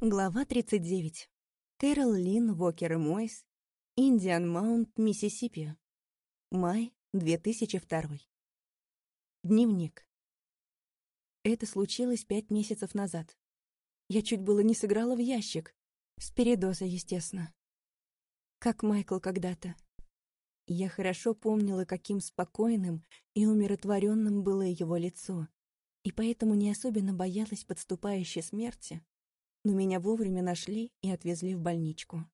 Глава 39. Кэрол Лин Вокер и Мойс. Индиан Маунт, Миссисипи. Май 2002. Дневник. Это случилось пять месяцев назад. Я чуть было не сыграла в ящик. С передоза, естественно. Как Майкл когда-то. Я хорошо помнила, каким спокойным и умиротворенным было его лицо, и поэтому не особенно боялась подступающей смерти, но меня вовремя нашли и отвезли в больничку.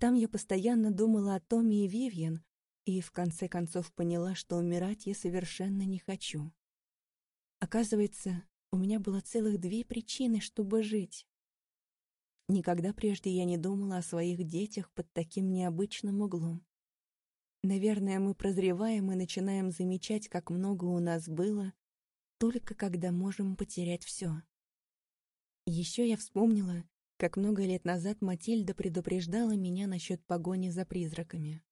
Там я постоянно думала о Томе и Вивьен, и в конце концов поняла, что умирать я совершенно не хочу. Оказывается, у меня было целых две причины, чтобы жить. Никогда прежде я не думала о своих детях под таким необычным углом. Наверное, мы прозреваем и начинаем замечать, как много у нас было, только когда можем потерять все. Еще я вспомнила, как много лет назад Матильда предупреждала меня насчет погони за призраками.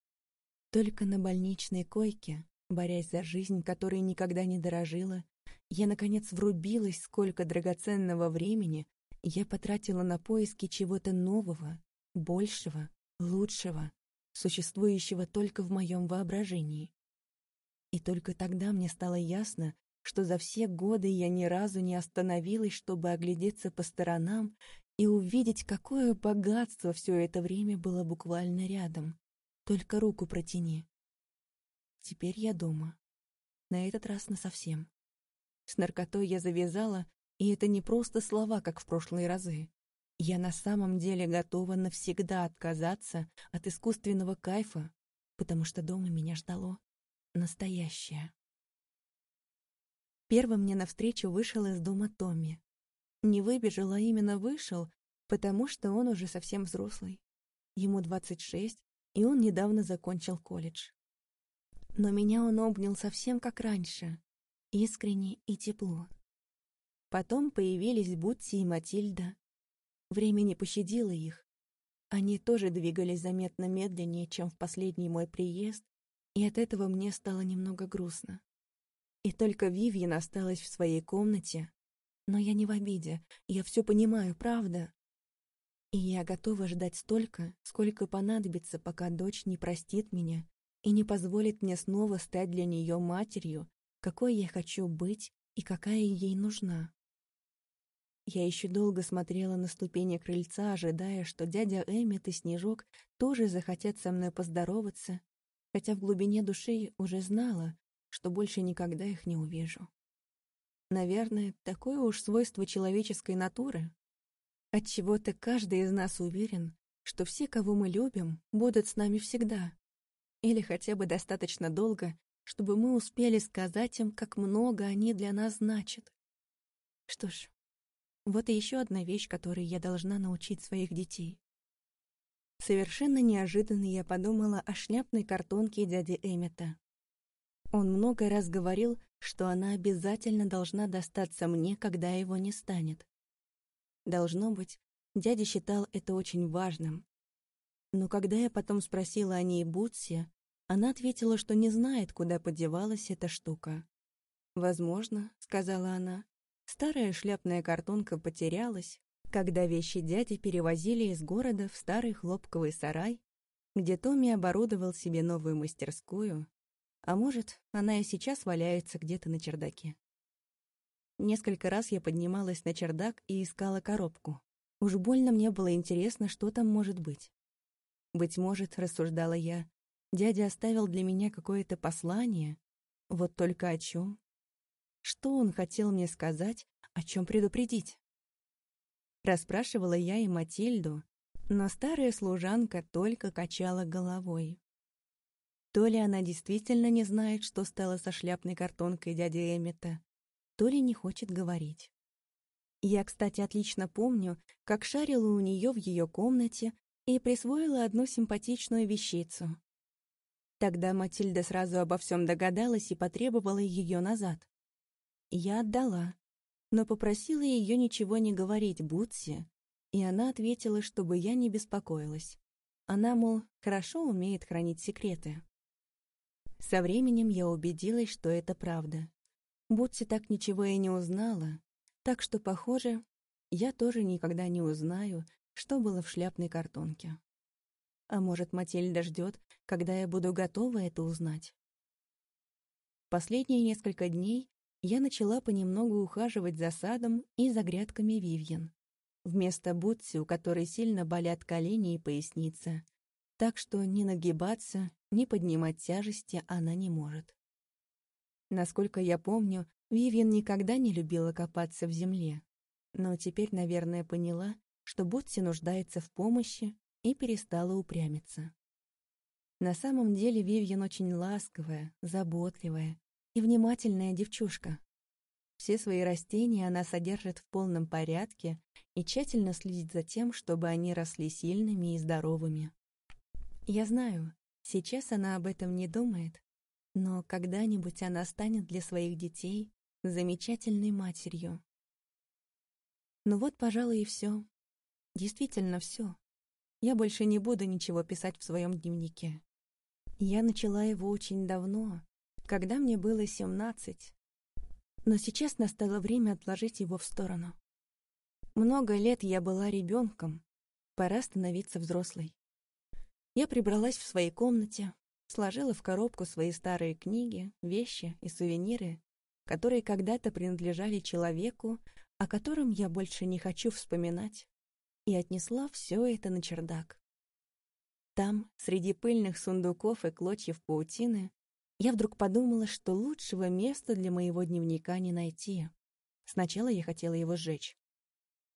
Только на больничной койке, борясь за жизнь, которой никогда не дорожила, я, наконец, врубилась, сколько драгоценного времени я потратила на поиски чего-то нового, большего, лучшего, существующего только в моем воображении. И только тогда мне стало ясно, что за все годы я ни разу не остановилась, чтобы оглядеться по сторонам и увидеть, какое богатство все это время было буквально рядом. Только руку протяни. Теперь я дома. На этот раз насовсем. С наркотой я завязала, и это не просто слова, как в прошлые разы. Я на самом деле готова навсегда отказаться от искусственного кайфа, потому что дома меня ждало настоящее. Первым мне навстречу вышел из дома Томми. Не выбежал, а именно вышел, потому что он уже совсем взрослый. Ему 26, и он недавно закончил колледж. Но меня он обнял совсем как раньше, искренне и тепло. Потом появились Бутси и Матильда. Время не пощадило их. Они тоже двигались заметно медленнее, чем в последний мой приезд, и от этого мне стало немного грустно. И только Вивьен осталась в своей комнате. Но я не в обиде, я все понимаю, правда. И я готова ждать столько, сколько понадобится, пока дочь не простит меня и не позволит мне снова стать для нее матерью, какой я хочу быть и какая ей нужна. Я еще долго смотрела на ступени крыльца, ожидая, что дядя Эммет и Снежок тоже захотят со мной поздороваться, хотя в глубине души уже знала, что больше никогда их не увижу. Наверное, такое уж свойство человеческой натуры. Отчего-то каждый из нас уверен, что все, кого мы любим, будут с нами всегда. Или хотя бы достаточно долго, чтобы мы успели сказать им, как много они для нас значат. Что ж, вот и еще одна вещь, которой я должна научить своих детей. Совершенно неожиданно я подумала о шляпной картонке дяди Эммета. Он много раз говорил, что она обязательно должна достаться мне, когда его не станет. Должно быть, дядя считал это очень важным. Но когда я потом спросила о ней Бутси, она ответила, что не знает, куда подевалась эта штука. «Возможно», — сказала она, — «старая шляпная картонка потерялась, когда вещи дяди перевозили из города в старый хлопковый сарай, где Томми оборудовал себе новую мастерскую, а может, она и сейчас валяется где-то на чердаке. Несколько раз я поднималась на чердак и искала коробку. Уж больно мне было интересно, что там может быть. Быть может, рассуждала я, дядя оставил для меня какое-то послание. Вот только о чем? Что он хотел мне сказать, о чем предупредить? Расспрашивала я и Матильду, но старая служанка только качала головой. То ли она действительно не знает, что стало со шляпной картонкой дяди Эммета, то ли не хочет говорить. Я, кстати, отлично помню, как шарила у нее в ее комнате и присвоила одну симпатичную вещицу. Тогда Матильда сразу обо всем догадалась и потребовала ее назад. Я отдала, но попросила ее ничего не говорить Бутси, и она ответила, чтобы я не беспокоилась. Она, мол, хорошо умеет хранить секреты. Со временем я убедилась, что это правда. Бутси так ничего и не узнала, так что, похоже, я тоже никогда не узнаю, что было в шляпной картонке. А может, Матильда ждет, когда я буду готова это узнать? Последние несколько дней я начала понемногу ухаживать за садом и за грядками Вивьен. Вместо Бутси, у которой сильно болят колени и поясница, так что ни нагибаться, ни поднимать тяжести она не может. Насколько я помню, Вивьен никогда не любила копаться в земле, но теперь, наверное, поняла, что Бутси нуждается в помощи и перестала упрямиться. На самом деле Вивьен очень ласковая, заботливая и внимательная девчушка. Все свои растения она содержит в полном порядке и тщательно следит за тем, чтобы они росли сильными и здоровыми. Я знаю, сейчас она об этом не думает, но когда-нибудь она станет для своих детей замечательной матерью. Ну вот, пожалуй, и все. Действительно все. Я больше не буду ничего писать в своем дневнике. Я начала его очень давно, когда мне было семнадцать. Но сейчас настало время отложить его в сторону. Много лет я была ребенком, пора становиться взрослой. Я прибралась в своей комнате, сложила в коробку свои старые книги, вещи и сувениры, которые когда-то принадлежали человеку, о котором я больше не хочу вспоминать и отнесла все это на чердак. Там, среди пыльных сундуков и клочьев паутины, я вдруг подумала, что лучшего места для моего дневника не найти. Сначала я хотела его сжечь.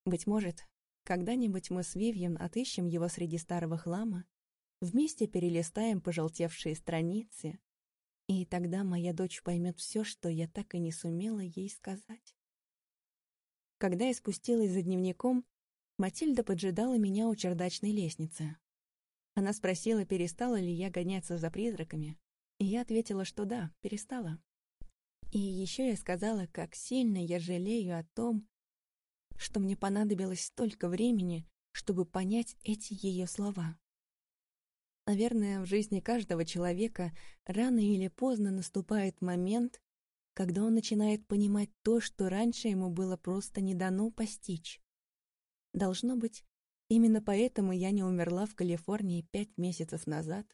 Быть может, когда-нибудь мы с Вивьен отыщем его среди старого хлама, вместе перелистаем пожелтевшие страницы, и тогда моя дочь поймет все, что я так и не сумела ей сказать. Когда я спустилась за дневником, Матильда поджидала меня у чердачной лестницы. Она спросила, перестала ли я гоняться за призраками, и я ответила, что да, перестала. И еще я сказала, как сильно я жалею о том, что мне понадобилось столько времени, чтобы понять эти ее слова. Наверное, в жизни каждого человека рано или поздно наступает момент, когда он начинает понимать то, что раньше ему было просто не дано постичь. Должно быть, именно поэтому я не умерла в Калифорнии пять месяцев назад,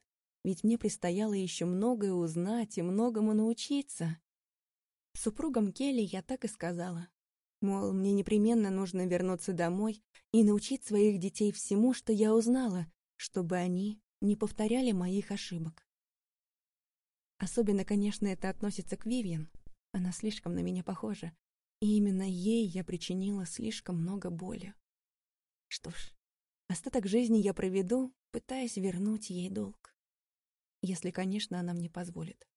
ведь мне предстояло еще многое узнать и многому научиться. Супругам Келли я так и сказала. Мол, мне непременно нужно вернуться домой и научить своих детей всему, что я узнала, чтобы они не повторяли моих ошибок. Особенно, конечно, это относится к Вивьен. Она слишком на меня похожа, и именно ей я причинила слишком много боли. Что ж, остаток жизни я проведу, пытаясь вернуть ей долг. Если, конечно, она мне позволит.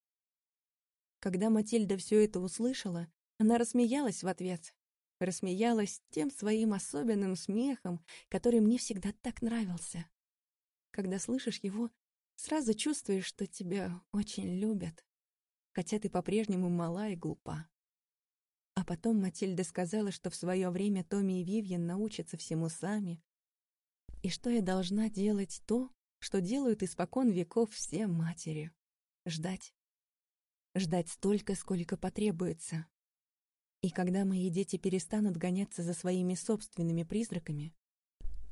Когда Матильда все это услышала, она рассмеялась в ответ. Рассмеялась тем своим особенным смехом, который мне всегда так нравился. Когда слышишь его, сразу чувствуешь, что тебя очень любят, хотя ты по-прежнему мала и глупа. А потом Матильда сказала, что в свое время Томми и Вивьен научатся всему сами, и что я должна делать то, что делают испокон веков все матери — ждать. Ждать столько, сколько потребуется. И когда мои дети перестанут гоняться за своими собственными призраками,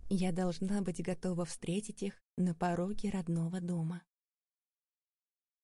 я должна быть готова встретить их на пороге родного дома.